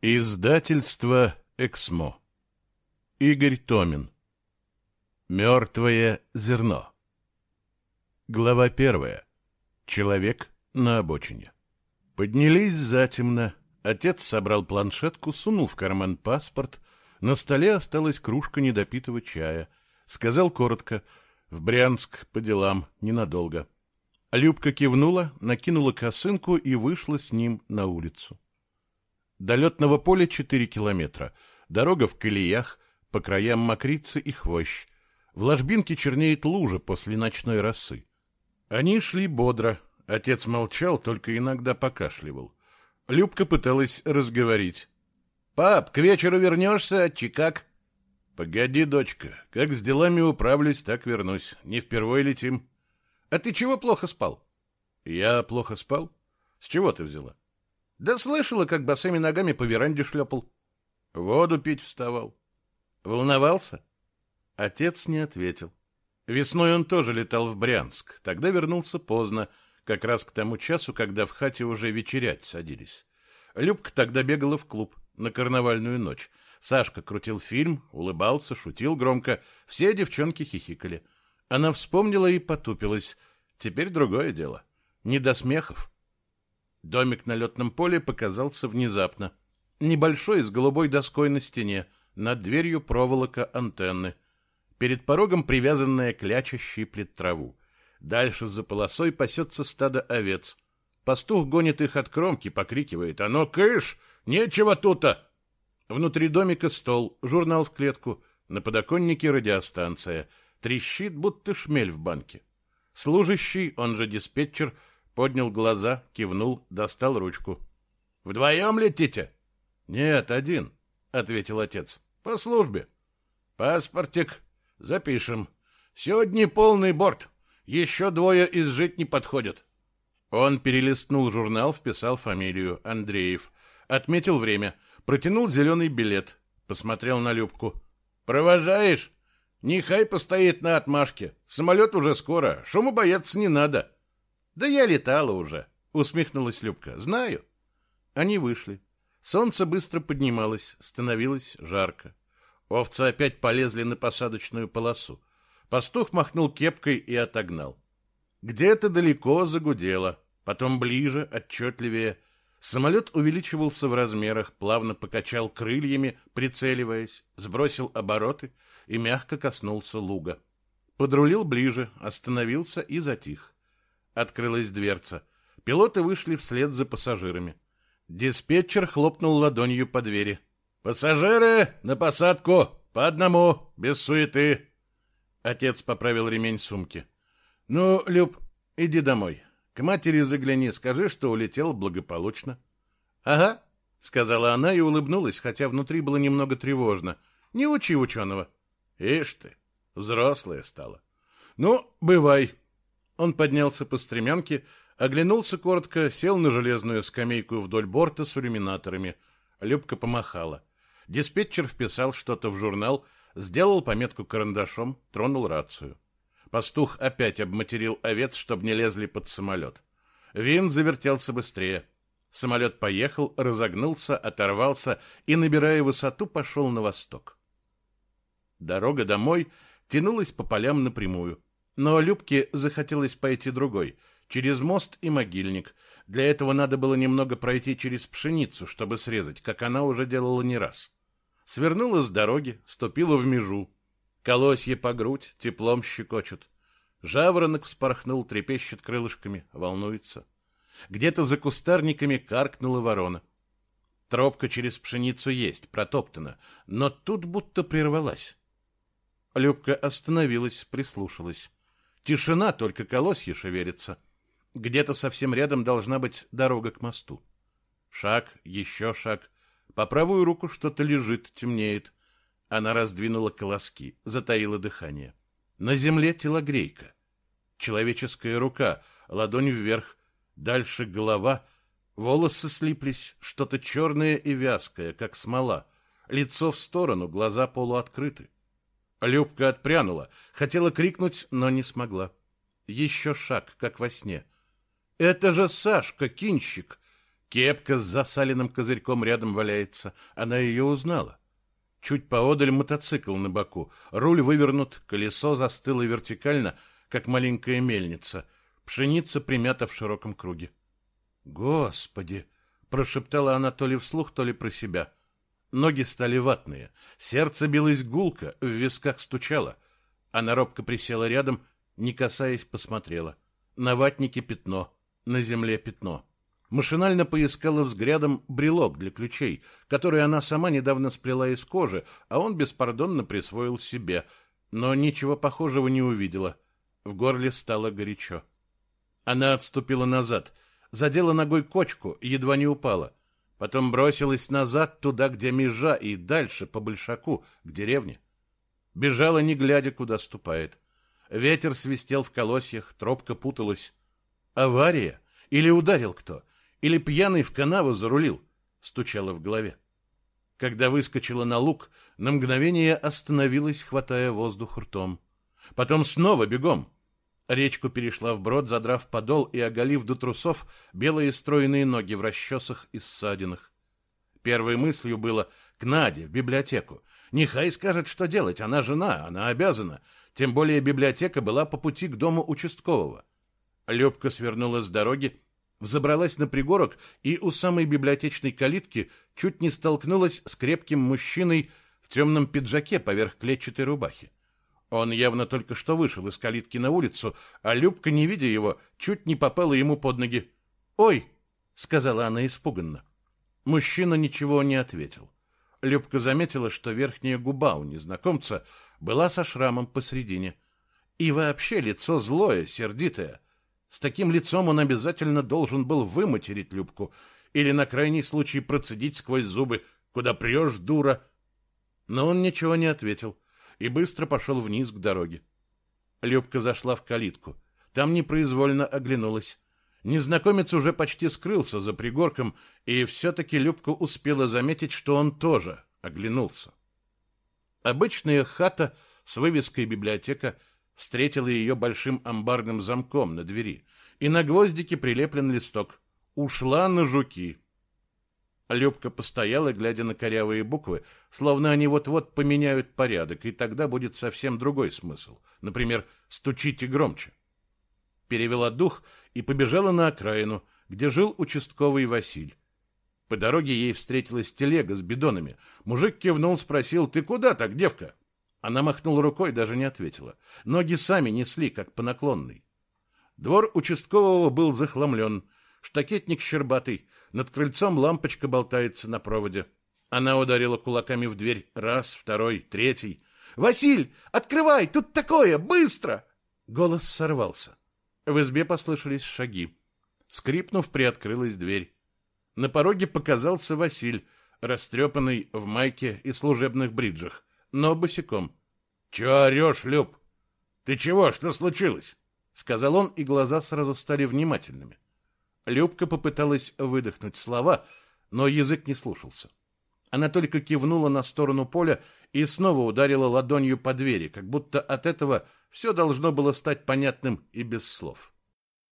Издательство «Эксмо». Игорь Томин. Мертвое зерно. Глава первая. Человек на обочине. Поднялись затемно. Отец собрал планшетку, сунул в карман паспорт. На столе осталась кружка недопитого чая. Сказал коротко «В Брянск по делам, ненадолго». Любка кивнула, накинула косынку и вышла с ним на улицу. До летного поля 4 километра. Дорога в колеях, по краям мокрицы и хвощ. В ложбинке чернеет лужа после ночной росы. Они шли бодро. Отец молчал, только иногда покашливал. Любка пыталась разговорить. «Пап, к вечеру вернешься, отчи как?» «Погоди, дочка, как с делами управлюсь, так вернусь. Не впервой летим». «А ты чего плохо спал?» «Я плохо спал? С чего ты взяла?» Да слышала, как босыми ногами по веранде шлепал. Воду пить вставал. Волновался? Отец не ответил. Весной он тоже летал в Брянск. Тогда вернулся поздно, как раз к тому часу, когда в хате уже вечерять садились. Любка тогда бегала в клуб на карнавальную ночь. Сашка крутил фильм, улыбался, шутил громко. Все девчонки хихикали. Она вспомнила и потупилась. Теперь другое дело. Не до смехов. Домик на летном поле показался внезапно. Небольшой, с голубой доской на стене, над дверью проволока антенны. Перед порогом привязанная кляча щиплет траву. Дальше за полосой пасется стадо овец. Пастух гонит их от кромки, покрикивает «А ну, кыш! Нечего тут-то!» Внутри домика стол, журнал в клетку, на подоконнике радиостанция. Трещит, будто шмель в банке. Служащий, он же диспетчер, Поднял глаза, кивнул, достал ручку. «Вдвоем летите?» «Нет, один», — ответил отец. «По службе». «Паспортик. Запишем. Сегодня полный борт. Еще двое из жить не подходят». Он перелистнул журнал, вписал фамилию Андреев, отметил время, протянул зеленый билет, посмотрел на Любку. «Провожаешь? Нехай постоит на отмашке. Самолет уже скоро, шуму бояться не надо». Да я летала уже, усмехнулась Любка. Знаю. Они вышли. Солнце быстро поднималось, становилось жарко. Овцы опять полезли на посадочную полосу. Пастух махнул кепкой и отогнал. Где-то далеко загудело, потом ближе, отчетливее. Самолет увеличивался в размерах, плавно покачал крыльями, прицеливаясь, сбросил обороты и мягко коснулся луга. Подрулил ближе, остановился и затих. Открылась дверца. Пилоты вышли вслед за пассажирами. Диспетчер хлопнул ладонью по двери. «Пассажиры, на посадку! По одному, без суеты!» Отец поправил ремень сумки. «Ну, Люб, иди домой. К матери загляни, скажи, что улетел благополучно». «Ага», — сказала она и улыбнулась, хотя внутри было немного тревожно. «Не учи ученого». «Ишь ты, взрослая стала». «Ну, бывай, он поднялся по стремянке, оглянулся коротко, сел на железную скамейку вдоль борта с иллюминаторами. Любка помахала. Диспетчер вписал что-то в журнал, сделал пометку карандашом, тронул рацию. Пастух опять обматерил овец, чтобы не лезли под самолет. Вин завертелся быстрее. Самолет поехал, разогнулся, оторвался и, набирая высоту, пошел на восток. Дорога домой тянулась по полям напрямую. Но Любке захотелось пойти другой, через мост и могильник. Для этого надо было немного пройти через пшеницу, чтобы срезать, как она уже делала не раз. Свернула с дороги, ступила в межу. Колосье по грудь, теплом щекочут. Жаворонок вспорхнул, трепещет крылышками, волнуется. Где-то за кустарниками каркнула ворона. Тропка через пшеницу есть, протоптана, но тут будто прервалась. Любка остановилась, прислушалась. Тишина, только колосье шевелится. Где-то совсем рядом должна быть дорога к мосту. Шаг, еще шаг. По правую руку что-то лежит, темнеет. Она раздвинула колоски, затаила дыхание. На земле телогрейка. Человеческая рука, ладонь вверх, дальше голова. Волосы слиплись, что-то черное и вязкое, как смола. Лицо в сторону, глаза полуоткрыты. Любка отпрянула, хотела крикнуть, но не смогла. Еще шаг, как во сне. «Это же Сашка, кинщик!» Кепка с засаленным козырьком рядом валяется. Она ее узнала. Чуть поодаль мотоцикл на боку. Руль вывернут, колесо застыло вертикально, как маленькая мельница. Пшеница примята в широком круге. «Господи!» — прошептала она то ли вслух, то ли про себя. Ноги стали ватные, сердце билось гулко, в висках стучало. Она робко присела рядом, не касаясь, посмотрела. На ватнике пятно, на земле пятно. Машинально поискала взглядом брелок для ключей, который она сама недавно сплела из кожи, а он беспардонно присвоил себе, но ничего похожего не увидела. В горле стало горячо. Она отступила назад, задела ногой кочку, едва не упала. Потом бросилась назад, туда, где межа, и дальше, по большаку, к деревне. Бежала, не глядя, куда ступает. Ветер свистел в колосьях, тропка путалась. Авария? Или ударил кто? Или пьяный в канаву зарулил? Стучало в голове. Когда выскочила на луг, на мгновение остановилась, хватая воздух ртом. Потом снова бегом. Речку перешла вброд, задрав подол и оголив до трусов белые стройные ноги в расчесах и ссадинах. Первой мыслью было к Наде, в библиотеку. Нехай скажет, что делать, она жена, она обязана. Тем более библиотека была по пути к дому участкового. Любка свернула с дороги взобралась на пригорок и у самой библиотечной калитки чуть не столкнулась с крепким мужчиной в темном пиджаке поверх клетчатой рубахи. Он явно только что вышел из калитки на улицу, а Любка, не видя его, чуть не попала ему под ноги. «Ой!» — сказала она испуганно. Мужчина ничего не ответил. Любка заметила, что верхняя губа у незнакомца была со шрамом посредине. И вообще лицо злое, сердитое — с таким лицом он обязательно должен был выматерить Любку или на крайний случай процедить сквозь зубы «Куда прешь, дура?» Но он ничего не ответил и быстро пошел вниз к дороге. Любка зашла в калитку. Там непроизвольно оглянулась. Незнакомец уже почти скрылся за пригорком, и все-таки Любка успела заметить, что он тоже оглянулся. Обычная хата с вывеской «Библиотека» встретила ее большим амбарным замком на двери, и на гвоздике прилеплен листок «Ушла на жуки». Любка постояла, глядя на корявые буквы, словно они вот-вот поменяют порядок, и тогда будет совсем другой смысл. Например, «стучите громче». Перевела дух и побежала на окраину, где жил участковый Василь. По дороге ей встретилась телега с бидонами. Мужик кивнул, спросил, «Ты куда так, девка?» Она махнула рукой, даже не ответила. Ноги сами несли, как по наклонной. Двор участкового был захламлен. Штакетник щербатый. Над крыльцом лампочка болтается на проводе. Она ударила кулаками в дверь. Раз, второй, третий. «Василь, открывай! Тут такое! Быстро!» Голос сорвался. В избе послышались шаги. Скрипнув, приоткрылась дверь. На пороге показался Василь, растрепанный в майке и служебных бриджах но босиком. — Чего орешь, Люб? Ты чего? Что случилось? — сказал он, и глаза сразу стали внимательными. Любка попыталась выдохнуть слова, но язык не слушался. Она только кивнула на сторону поля и снова ударила ладонью по двери, как будто от этого все должно было стать понятным и без слов.